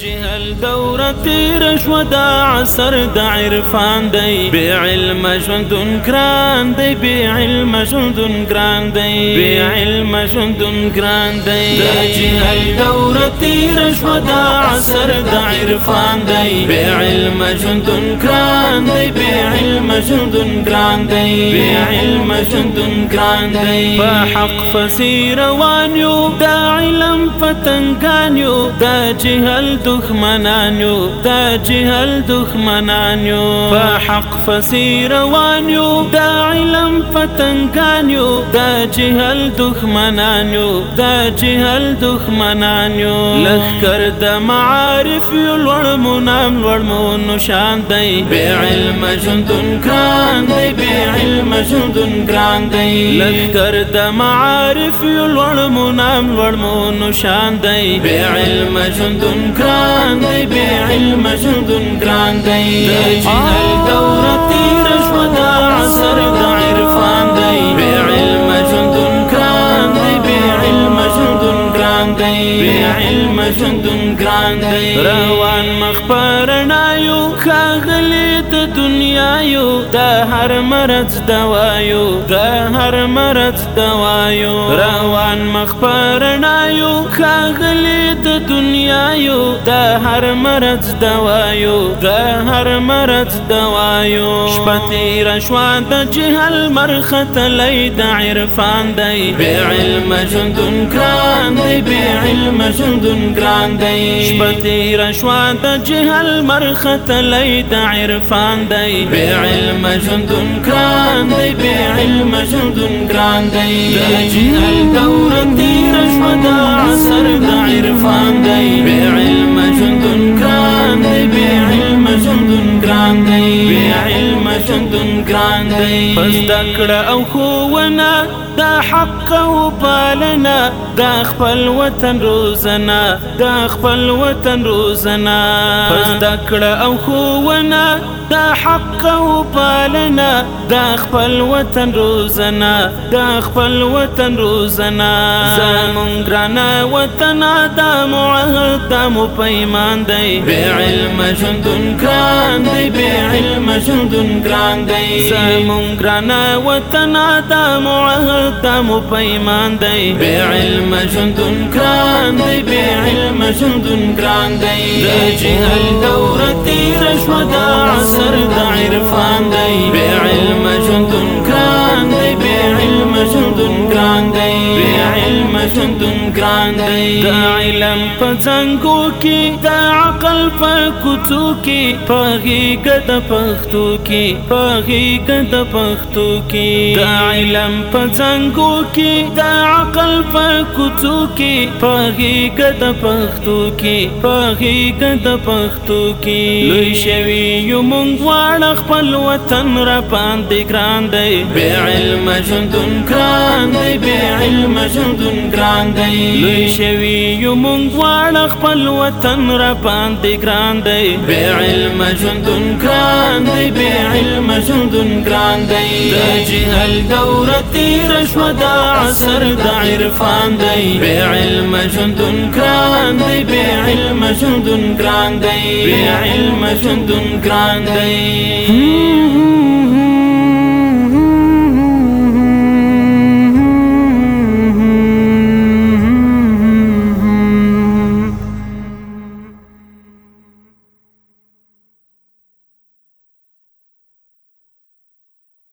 جهل دوره تیر شو دا عصر عرفان دی بی علم ژوندون ګران دی بی علم ژوندون ګران دی بی علم ژوندون ګران دی د جهل عرفان دی بی علم ژوندون ګران دی بی علم ژوندون ګران ژوندون ګران دی په حق فسیر روان یو دا علم پتنګان یو دا جهل دښمنان یو دا جهل دښمنان یو په حق فسیر روان یو دا علم پتنګان یو دا جهل دښمنان یو دا جهل دښمنان یو لخر د معارف یو لوړ مونام لوړ مون شان دی بی علم ژوندون ګران دی بی علم ګران دی لخر د معارف یو لوړ مونام لوړ مون شان دی بی علم ژوندون ګران دی بی علم ژوندون ګران دی جهل عصر د عرفان دی بی علم ژوندون ګران دی بی علم ژوندون ګران دی بی علم ګران دی روان مخبرنا یو خاغلی د دنیا یو د هر مرض دوایو د هر مرض دوایو روان مخبرنا یو خاغلی د دنیا یو د هر مرض دوایو د هر مرض دوایو شپتی رشوا د جهل مرخت لای د عرفان دی. بی علم ژوندون ګران دی بی علم ژوندون ګران دی. شپتی رشوا د جهل مرخت لای د عرفان دی بی علم ژوندون ګران دی بی علم ژوندون ګران دی د جهل دی پس دکړه او خوونه دا حق او بالنا دا خپل وطن روزنا دا خپل وطن روزنا پس دکړه او خوونه دا حق او بالنا دا خپل وطن روزنا دا خپل وطن روزنا زمون ګرانه وطن دا معهد دا مو پیمان دی. بی علم ژوندون ګران دی بی علم ژوندون ګران دی زمون ګرانه وطن دا معهد دا مو پیمان دی. بی علم ژوندون ګران دی بی علم ژوندون ګران دی د جهل دوره تیر شو دا عصر د عرفان دی. ګران دی د علم په څنګو کې د عقل په کوڅو کې په غیګد پښتو کې په غیګد پښتو کې. د علم په څنګو کې د عقل په کوڅو کې په غیګد پښتو کې په غیګد پښتو کې. لوی شوی یو مونږ واړه خپل وطن را باندې ګران دی. بی علم ژوندون ګران دی بی علم ژوندون ګران دی. لوی شوی یو مونږ واړه خپل وطن را باندې ګران دی. بی علم ژوندون ګران دی بی علم ژوندون ګران دی. د جهل دوره تیر شو د عصر د عرفان دی. بی علم ژوندون ګران دی بی علم ژوندون ګران دی. بی علم ژوندون ګران دی